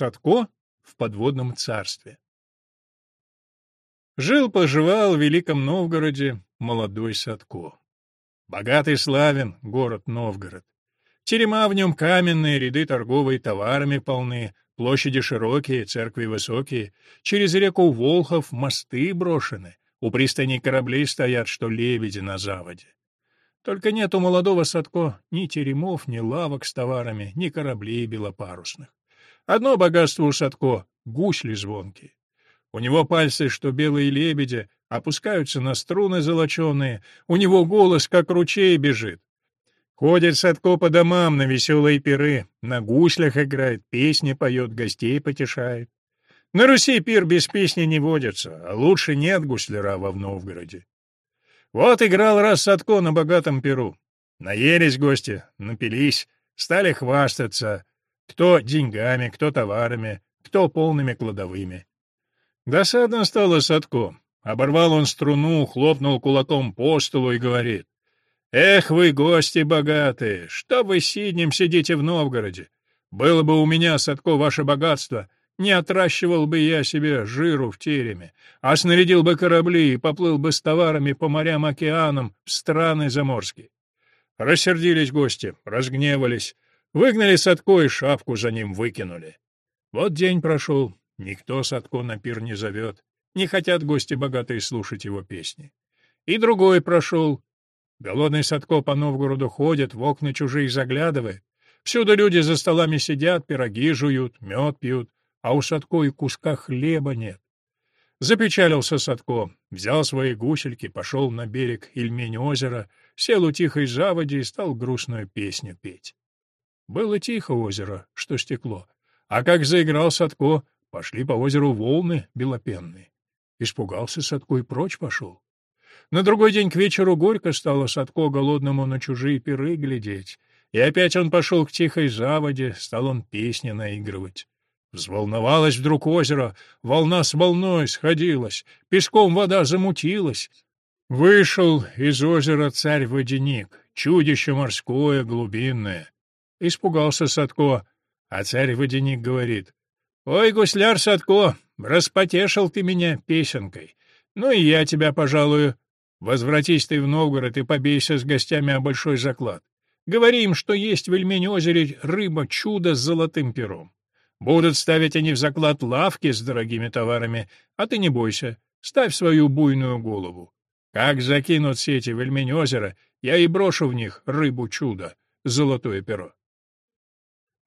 Садко в подводном царстве. Жил-поживал в Великом Новгороде молодой Садко. Богатый славен город Новгород. Терема в нем каменные, ряды торговые, товарами полны, площади широкие, церкви высокие, через реку Волхов мосты брошены, у пристани кораблей стоят, что лебеди на заводе. Только нет у молодого Садко ни теремов, ни лавок с товарами, ни кораблей белопарусных. Одно богатство у Шатко — гусли звонкие. У него пальцы, что белые лебеди, опускаются на струны золоченые, у него голос, как ручей, бежит. Ходит Садко по домам на веселые пиры, на гуслях играет, песни поет, гостей потешает. На Руси пир без песни не водится, а лучше нет гусляра во Новгороде. Вот играл раз Садко на богатом пиру, Наелись гости, напились, стали хвастаться, кто деньгами, кто товарами, кто полными кладовыми. Досадно стало Садко. Оборвал он струну, хлопнул кулаком по столу и говорит. «Эх вы, гости богатые, что вы сиднем сидите в Новгороде? Было бы у меня, Садко, ваше богатство, не отращивал бы я себе жиру в тереме, а снарядил бы корабли и поплыл бы с товарами по морям-океанам в страны заморские». Рассердились гости, разгневались, Выгнали Садко и шапку за ним выкинули. Вот день прошел, никто Садко на пир не зовет, не хотят гости богатые слушать его песни. И другой прошел. Голодный Садко по Новгороду ходит, в окна чужие заглядывает. Всюду люди за столами сидят, пироги жуют, мед пьют, а у Садко и куска хлеба нет. Запечалился Садко, взял свои гусельки, пошел на берег Ильмень озера, сел у тихой заводи и стал грустную песню петь. Было тихо озеро, что стекло. А как заиграл Садко, пошли по озеру волны белопенные. Испугался Садко и прочь пошел. На другой день к вечеру горько стало Садко голодному на чужие пиры глядеть. И опять он пошел к тихой заводе, стал он песни наигрывать. Взволновалось вдруг озеро, волна с волной сходилась, песком вода замутилась. Вышел из озера царь-водяник, чудище морское, глубинное испугался Садко. А царь-водяник говорит, «Ой, гусляр Садко, распотешил ты меня песенкой. Ну и я тебя пожалую. Возвратись ты в Новгород и побейся с гостями о большой заклад. Говори им, что есть в Ильмень-озере рыба-чудо с золотым пером. Будут ставить они в заклад лавки с дорогими товарами, а ты не бойся, ставь свою буйную голову. Как закинут сети в Ильмень-озеро, я и брошу в них рыбу-чудо, золотое перо.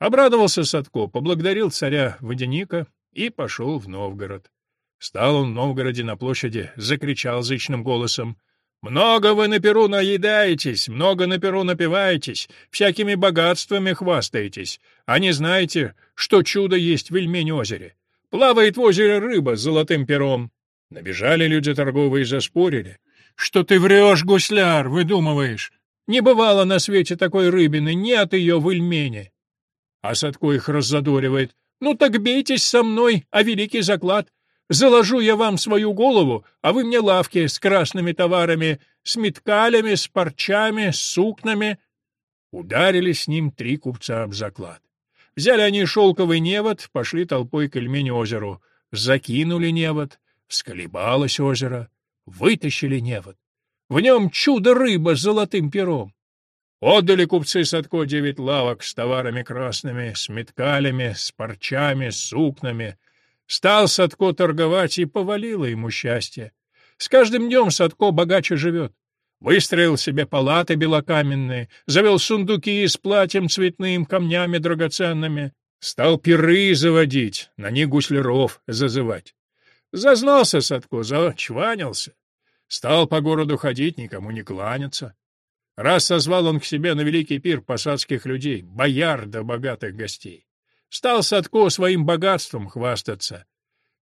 Обрадовался Садко, поблагодарил царя Водяника и пошел в Новгород. Стал он в Новгороде на площади, закричал зычным голосом. «Много вы на перу наедаетесь, много на перу напиваетесь, всякими богатствами хвастаетесь, а не знаете, что чудо есть в Ильмень-озере. Плавает в озере рыба с золотым пером». Набежали люди торговые и заспорили. «Что ты врешь, гусляр, выдумываешь? Не бывало на свете такой рыбины, нет ее в Ильмене». А Садко их раззадоривает. «Ну так бейтесь со мной, а великий заклад! Заложу я вам свою голову, а вы мне лавки с красными товарами, с меткалями, с парчами, с сукнами!» Ударили с ним три купца об заклад. Взяли они шелковый невод, пошли толпой к Эльмень озеру, закинули невод, всколебалось озеро, вытащили невод. В нем чудо-рыба с золотым пером. Отдали купцы Садко девять лавок с товарами красными, с меткалями, с парчами, с сукнами. Стал Садко торговать, и повалило ему счастье. С каждым днем Садко богаче живет. Выстроил себе палаты белокаменные, завел сундуки с платьем цветным, камнями драгоценными. Стал пиры заводить, на них гусляров зазывать. Зазнался Садко, зачванился. Стал по городу ходить, никому не кланяться. Раз созвал он к себе на великий пир посадских людей, бояр до богатых гостей. Стал Садко своим богатством хвастаться.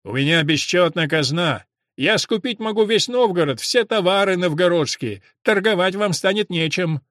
«У меня бесчетна казна. Я скупить могу весь Новгород, все товары новгородские. Торговать вам станет нечем».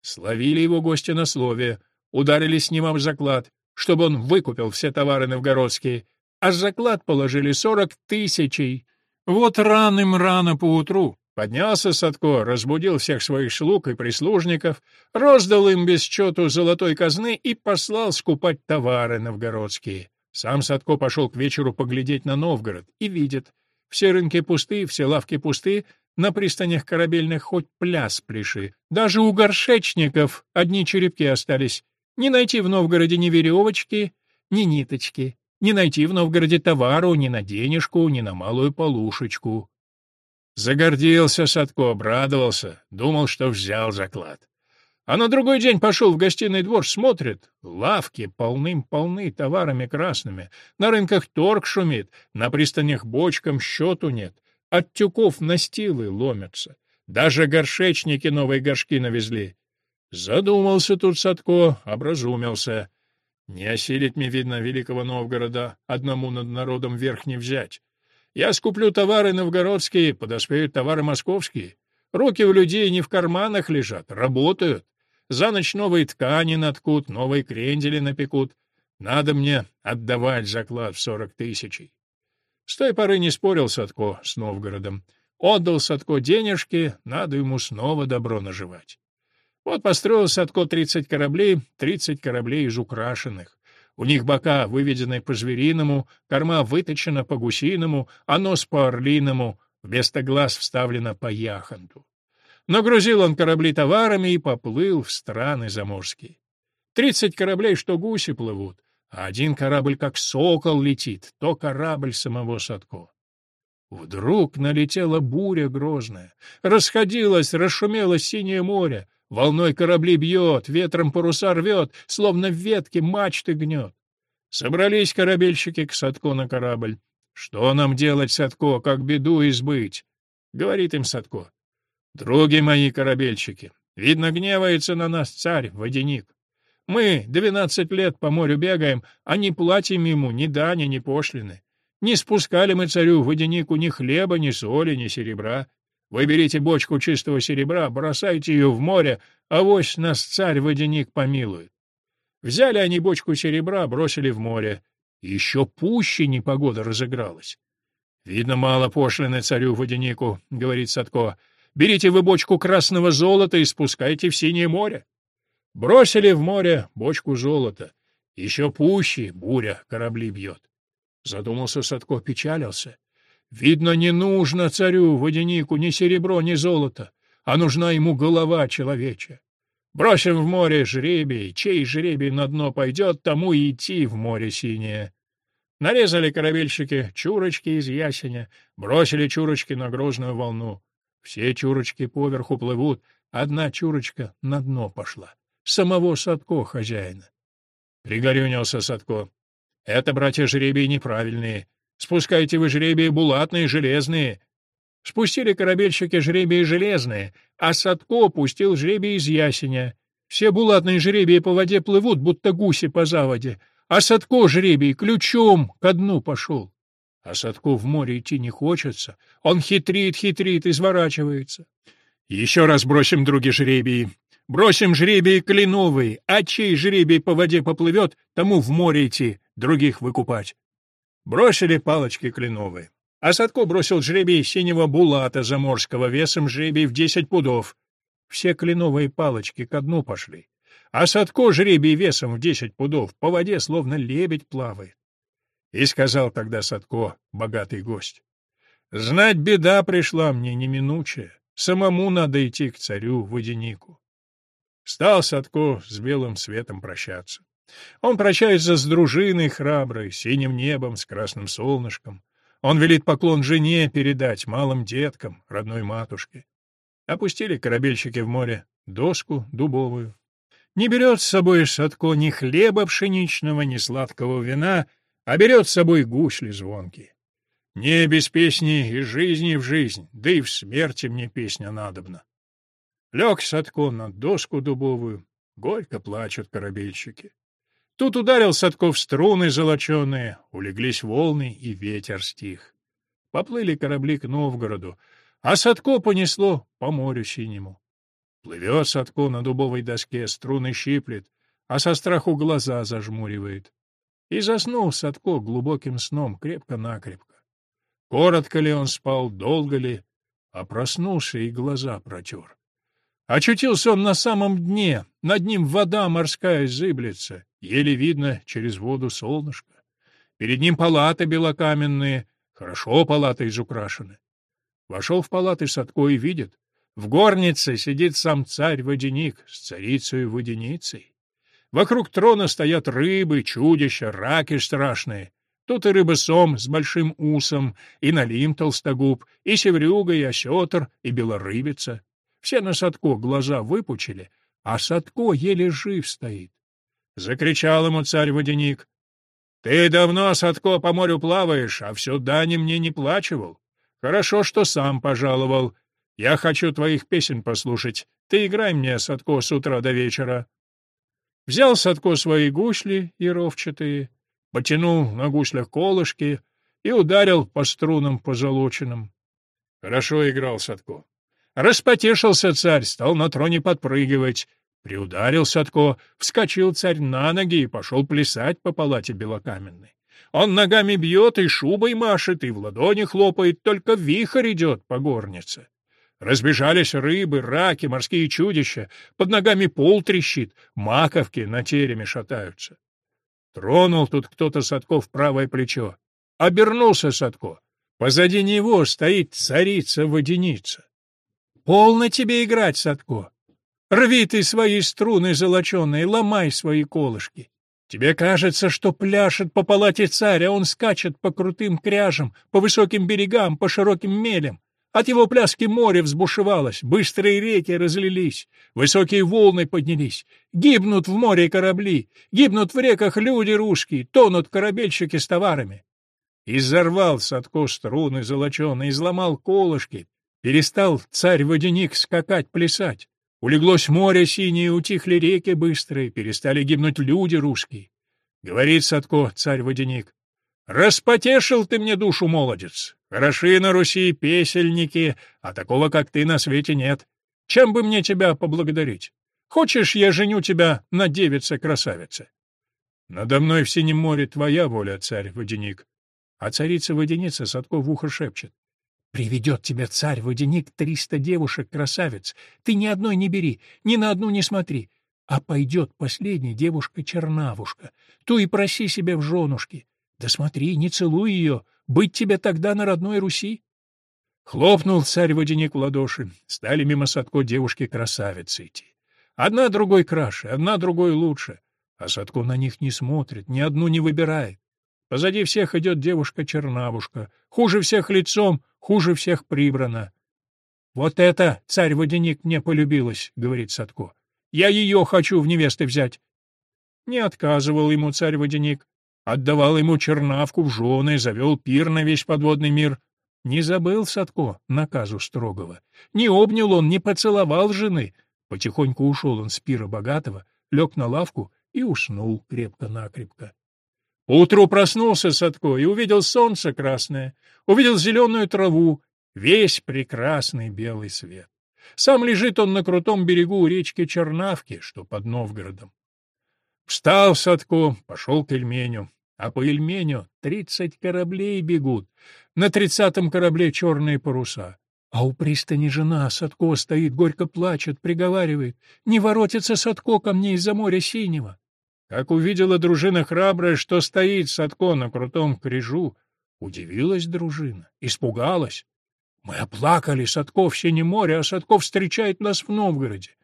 Словили его гости на слове, ударили с ним об заклад, чтобы он выкупил все товары новгородские, а заклад положили сорок тысячей. Вот рано им рано поутру, Поднялся Садко, разбудил всех своих слуг и прислужников, роздал им без счету золотой казны и послал скупать товары новгородские. Сам Садко пошел к вечеру поглядеть на Новгород и видит. Все рынки пусты, все лавки пусты, на пристанях корабельных хоть пляс пляши. Даже у горшечников одни черепки остались. Не найти в Новгороде ни веревочки, ни ниточки. Не найти в Новгороде товару ни на денежку, ни на малую полушечку. Загордился Садко, обрадовался, думал, что взял заклад. А на другой день пошел в гостиный двор, смотрит, лавки полным-полны товарами красными, на рынках торг шумит, на пристанях бочкам счету нет, от тюков настилы ломятся, даже горшечники новые горшки навезли. Задумался тут Садко, образумился. Не осилить мне, видно, великого Новгорода, одному над народом верх не взять. Я скуплю товары новгородские, подоспеют товары московские. Руки у людей не в карманах лежат, работают. За ночь новые ткани наткут, новые крендели напекут. Надо мне отдавать заклад в сорок тысячей. С той поры не спорил Садко с Новгородом. Отдал Садко денежки, надо ему снова добро наживать. Вот построил Садко тридцать кораблей, тридцать кораблей из украшенных. У них бока выведены по-звериному, корма выточена по-гусиному, а нос по-орлиному, вместо глаз вставлена по яхонту. Нагрузил он корабли товарами и поплыл в страны заморские. Тридцать кораблей, что гуси плывут, а один корабль, как сокол, летит, то корабль самого Садко. Вдруг налетела буря грозная, расходилась, расшумело синее море, Волной корабли бьет, ветром паруса рвет, словно ветки мачты гнет. Собрались корабельщики к Садко на корабль. «Что нам делать, Садко, как беду избыть?» — говорит им Садко. «Други мои корабельщики, видно, гневается на нас царь, водяник. Мы двенадцать лет по морю бегаем, а не платим ему ни дани, ни пошлины. Не спускали мы царю водянику ни хлеба, ни соли, ни серебра. Вы Выберите бочку чистого серебра, бросайте ее в море, а вось нас царь-водяник помилует. Взяли они бочку серебра, бросили в море. Еще пуще непогода разыгралась. «Видно, мало пошлины царю-водянику», — говорит Садко. «Берите вы бочку красного золота и спускайте в синее море». Бросили в море бочку золота. Еще пуще буря корабли бьет. Задумался Садко, печалился. Видно, не нужно царю, водянику, ни серебро, ни золото, а нужна ему голова человеча. Бросим в море жребий, чей жребий на дно пойдет, тому и идти в море синее. Нарезали корабельщики чурочки из ясеня, бросили чурочки на грозную волну. Все чурочки поверху плывут, одна чурочка на дно пошла. Самого Садко хозяина. Пригорюнился Садко. — Это, братья, жребий неправильные. Спускайте вы жребии булатные, железные. Спустили корабельщики жребии железные, а Садко пустил жребии из ясеня. Все булатные жребии по воде плывут, будто гуси по заводе, а Садко жребий ключом ко дну пошел. А Садко в море идти не хочется. Он хитрит, хитрит, изворачивается. Еще раз бросим други жребии. Бросим жребий кленовый, а чей жребий по воде поплывет, тому в море идти, других выкупать бросили палочки кленовые. а Садко бросил жребий синего булата заморского весом жребий в десять пудов. Все кленовые палочки ко дну пошли. а Садко жребий весом в десять пудов по воде словно лебедь плавает. И сказал тогда Садко, богатый гость, «Знать беда пришла мне неминучая, самому надо идти к царю Водянику». Стал Садко с белым светом прощаться. Он прощается с дружиной храброй, синим небом, с красным солнышком. Он велит поклон жене передать, малым деткам, родной матушке. Опустили корабельщики в море доску дубовую. Не берет с собой Садко ни хлеба пшеничного, ни сладкого вина, а берет с собой гусли звонки. Не без песни и жизни в жизнь, да и в смерти мне песня надобна. Лег Садко на доску дубовую, горько плачут корабельщики. Тут ударил Садков струны золоченые, улеглись волны, и ветер стих. Поплыли корабли к Новгороду, а Садко понесло по морю синему. Плывет Садко на дубовой доске, струны щиплет, а со страху глаза зажмуривает. И заснул Садко глубоким сном, крепко-накрепко. Коротко ли он спал, долго ли, а проснулся и глаза протер. Очутился он на самом дне, над ним вода морская зыблется, еле видно через воду солнышко. Перед ним палаты белокаменные, хорошо палаты изукрашены. Вошел в палаты Садко и видит. В горнице сидит сам царь-водяник с царицей-водяницей. Вокруг трона стоят рыбы, чудища, раки страшные. Тут и рыбосом с большим усом, и налим толстогуб, и севрюга, и осетр, и белорыбица. Все нашатко глаза выпучили, а Садко еле жив стоит. Закричал ему царь-водяник. — Ты давно, Садко, по морю плаваешь, а всю дани мне не плачивал. Хорошо, что сам пожаловал. Я хочу твоих песен послушать. Ты играй мне, Садко, с утра до вечера. Взял Садко свои гушли ровчатые, потянул на гуслях колышки и ударил по струнам позолоченным. Хорошо играл Садко. Распотешился царь, стал на троне подпрыгивать. Приударил Садко, вскочил царь на ноги и пошел плясать по палате белокаменной. Он ногами бьет и шубой машет, и в ладони хлопает, только вихрь идет по горнице. Разбежались рыбы, раки, морские чудища, под ногами пол трещит, маковки на тереме шатаются. Тронул тут кто-то Садко в правое плечо. Обернулся Садко. Позади него стоит царица воденица. Полно тебе играть, Садко. Рви ты свои струны золоченые, ломай свои колышки. Тебе кажется, что пляшет по палате царя, он скачет по крутым кряжам, по высоким берегам, по широким мелям. От его пляски море взбушевалось, быстрые реки разлились, высокие волны поднялись. Гибнут в море корабли, гибнут в реках люди русские, тонут корабельщики с товарами. Изорвал взорвал Садко струны золоченые, изломал колышки, перестал царь-водяник скакать, плясать. Улеглось море синее, утихли реки быстрые, перестали гибнуть люди русские. Говорит Садко, царь-водяник, «Распотешил ты мне душу, молодец! Хороши на Руси песельники, а такого, как ты, на свете нет. Чем бы мне тебя поблагодарить? Хочешь, я женю тебя на девице-красавице?» «Надо мной в синем море твоя воля, царь-водяник». А царица-водяница Садко в ухо шепчет. Приведет тебя царь, водяник, триста девушек, красавец. Ты ни одной не бери, ни на одну не смотри. А пойдет последняя девушка-чернавушка, ту и проси себе в женушке. Да смотри, не целуй ее, быть тебе тогда на родной Руси. Хлопнул царь-водяник в ладоши, стали мимо Садко девушки-красавицы идти. Одна другой краше, одна другой лучше. А Садко на них не смотрит, ни одну не выбирает. Позади всех идет девушка-чернавушка. Хуже всех лицом, хуже всех прибрана. «Вот это, царь-водяник, мне полюбилась», — говорит Садко. «Я ее хочу в невесты взять». Не отказывал ему царь-водяник. Отдавал ему чернавку в жены, завел пир на весь подводный мир. Не забыл Садко наказу строгого. Не обнял он, не поцеловал жены. Потихоньку ушел он с пира богатого, лег на лавку и уснул крепко-накрепко. Утро проснулся Садко и увидел солнце красное, увидел зеленую траву, весь прекрасный белый свет. Сам лежит он на крутом берегу речки Чернавки, что под Новгородом. Встал Садко, пошел к Эльменю, а по Эльменю тридцать кораблей бегут, на тридцатом корабле черные паруса. А у пристани жена Садко стоит, горько плачет, приговаривает, «Не воротится Садко ко мне из-за моря синего!» Как увидела дружина храбрая, что стоит Садко на крутом крижу, удивилась дружина, испугалась. Мы оплакали Садко в Синем море, а Садко встречает нас в Новгороде.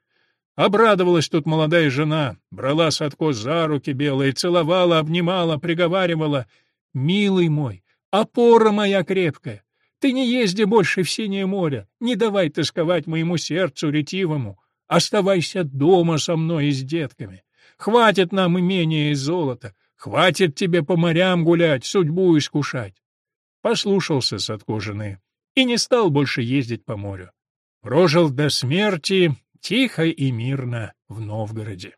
Обрадовалась тут молодая жена, брала Садко за руки белые, целовала, обнимала, приговаривала. «Милый мой, опора моя крепкая, ты не езди больше в Синее море, не давай тосковать моему сердцу ретивому, оставайся дома со мной и с детками». Хватит нам имения и золота. Хватит тебе по морям гулять, судьбу искушать. Послушался Садко жены и не стал больше ездить по морю. Прожил до смерти тихо и мирно в Новгороде.